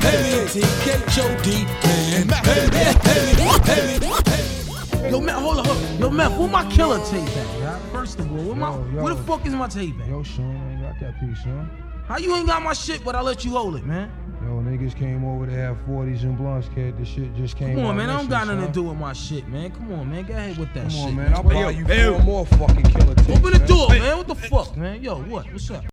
Hey, get your D. Hey, hey, hey, Yo, man, hold on, hold on. Yo, man, where my killer tape at? First of all, where, my, yo, yo. where the fuck is my tape at? Yo, Sean, I ain't got that piece, Sean. How you ain't got my shit, but I let you hold it, man? Yo, niggas came over to have 40s and blunts, kid. this shit just came Come on, man. I don't got nothing to do with my shit, man. Come on, man. get ahead with that shit. Come on, man. I'll buy you four more fucking killer tapes. Open the door, man. What the fuck, man? Yo, what? What's up?